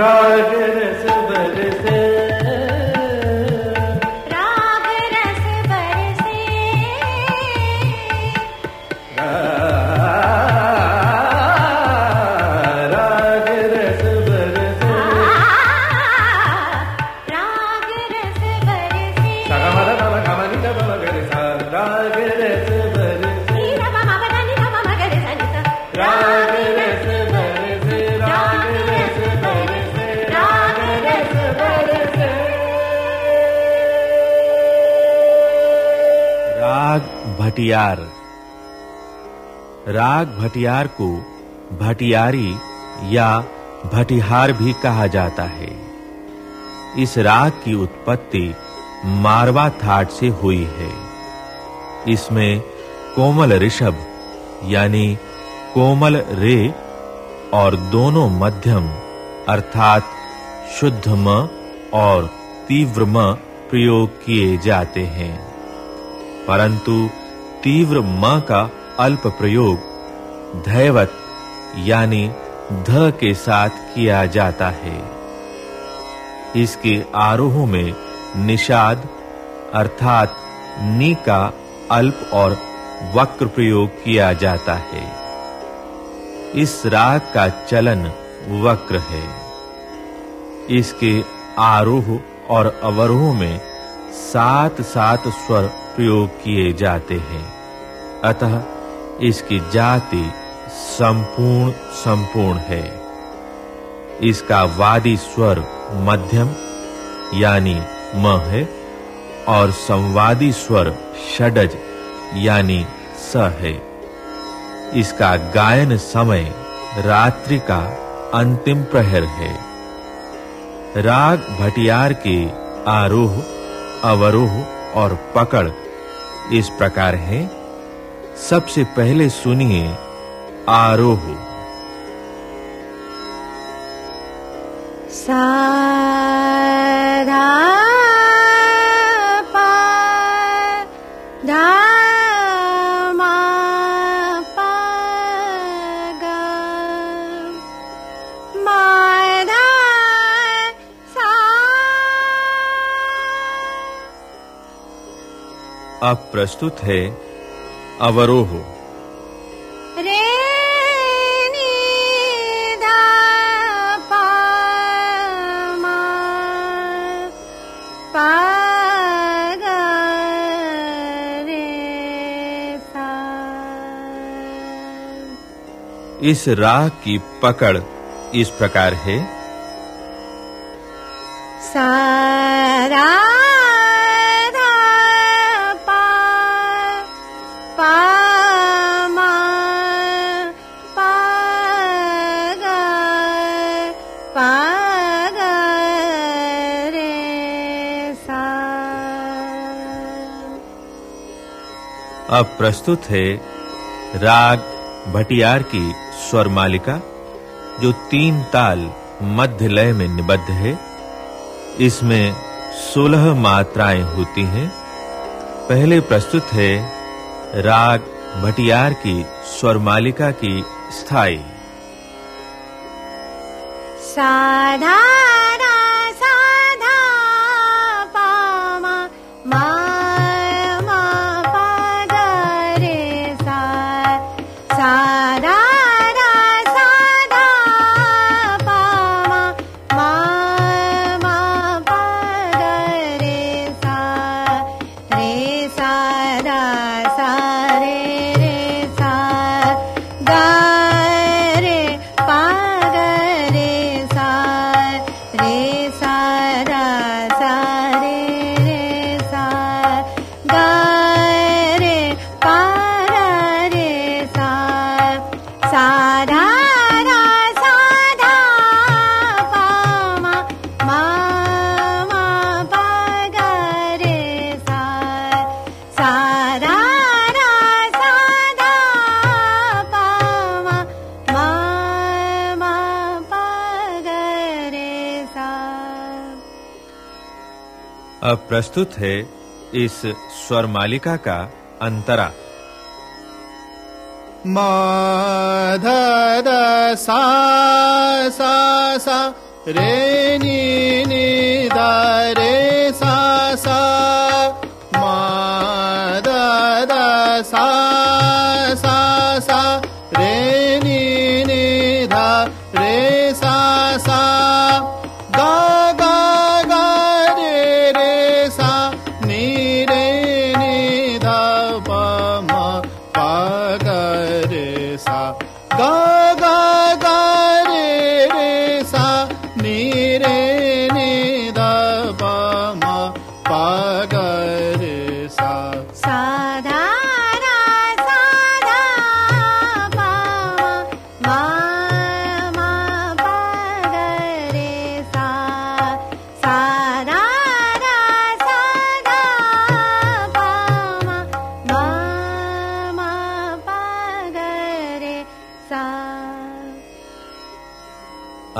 राग भटियार। राग भटियार को भटियारी या भटिहार भी कहा जाता है। इस राग की उत्पत्ति मारवा थाट से हुई है। इसमें कोमल ऋषभ यानी कोमल रे और दोनों मध्यम अर्थात शुद्ध म और तीव्र म प्रयोग किए जाते हैं। परंतु तीव्र म का अल्प प्रयोग धैवत, यानी ध के साथ किया जाता है। इसके आरोहों में निषाद, अर्थात नी का अल्प और वक्र प्रयोग किया जाता है। इस राग का चलन वक्र है। इसके आरोह और अवरोह में सात सात स्वर प्रयोग किए जाते हैं। अतः इसकी जाति संपूर्ण संपूर्ण है। इसका वादी स्वर मध्यम, यानी म है और संवादी स्वर षडज, यानी स है। इसका गायन समय रात्रि का अंतिम प्रहर है। राग भटियार के आरोह, अवरोह और पकड़ इस प्रकार है। सबसे पहले सुनिए आरोह। सा अब प्रस्तुत है अवरोह। रे नी धा पा मा पा गा रे सा। इस राग की पकड़ इस प्रकार है। सा अब प्रस्तुत है राग भटियार की स्वर मालिका, जो तीन ताल मध्य लय में निबद्ध है। इसमें सोलह मात्राएँ होती हैं। पहले प्रस्तुत है राग भटियार की स्वर मालिका की स्थायी। साधा सा। अब प्रस्तुत है इस स्वर मालिका का अंतरा। ध सा सा रेणी नि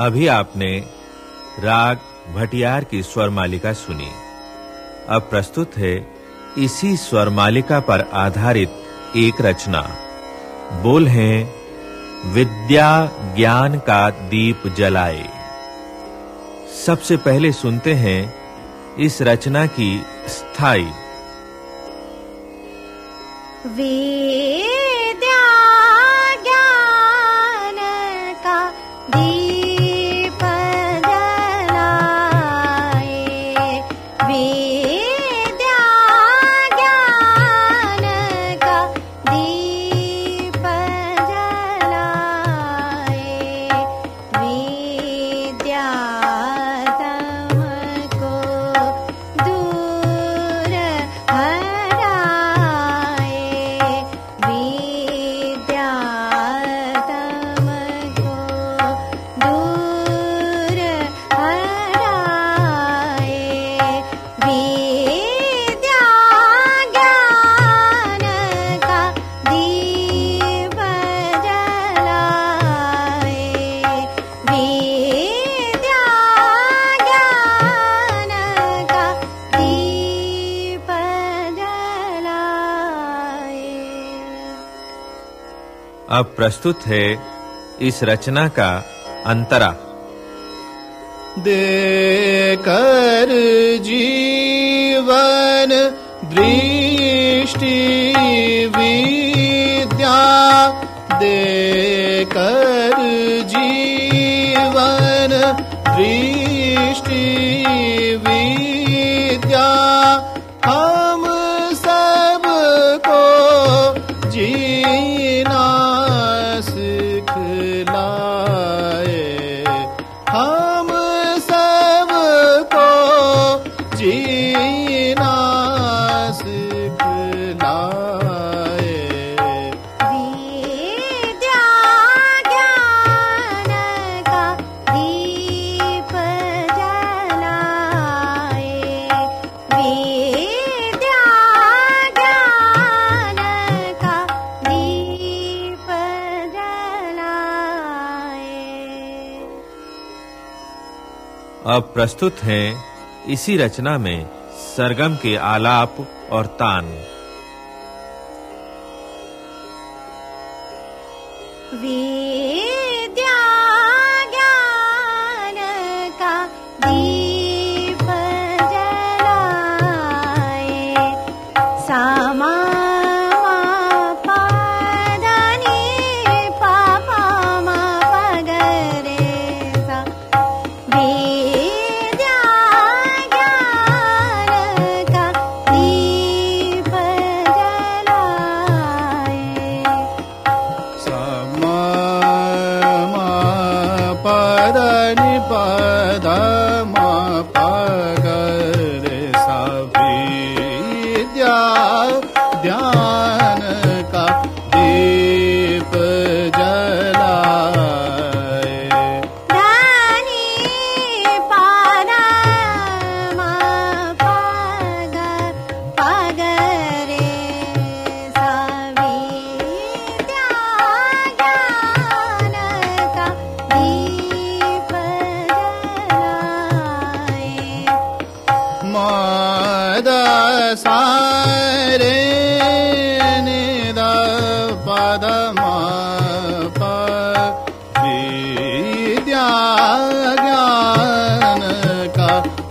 अभी आपने राग भटियार की स्वर मालिका सुनी। अब प्रस्तुत है इसी स्वर मालिका पर आधारित एक रचना। बोल है, विद्या ज्ञान का दीप जलाए। सबसे पहले सुनते हैं इस रचना की स्थायी। वे अब प्रस्तुत है इस रचना का अंतरा। दे कर जीवन दृष्टि विद्या दे कर जीवन दृष्टि विद्या। आ प्रस्तुत हैं इसी रचना में सरगम के आलाप और तान। We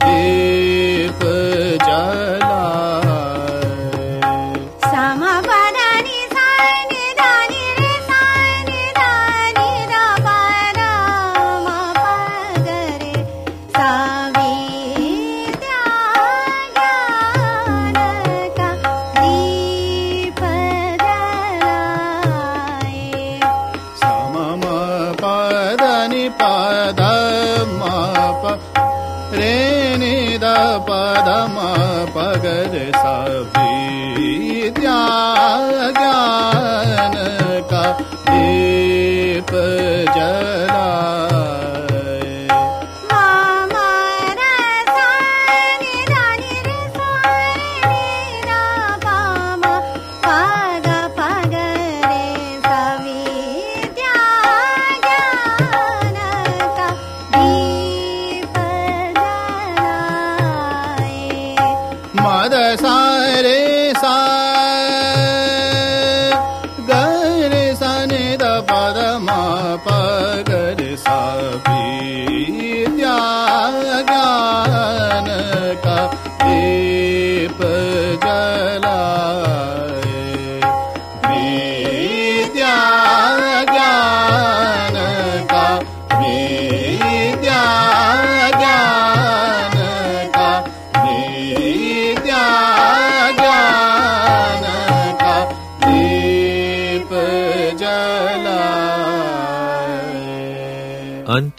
Yeah. பதமா esa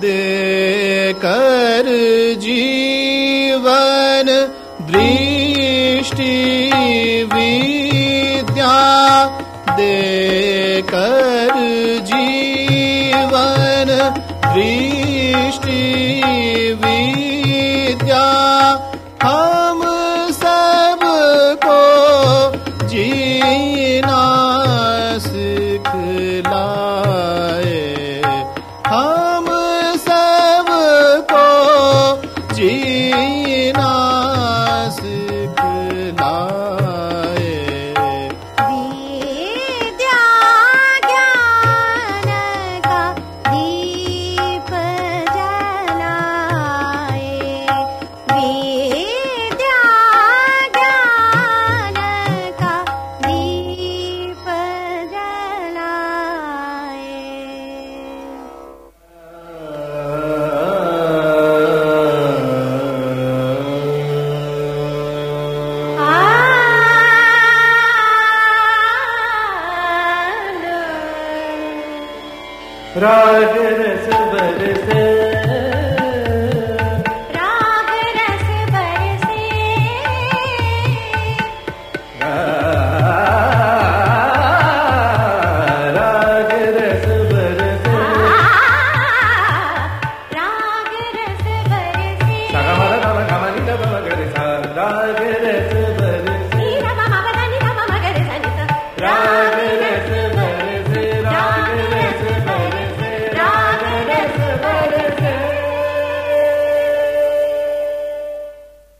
दे कर जी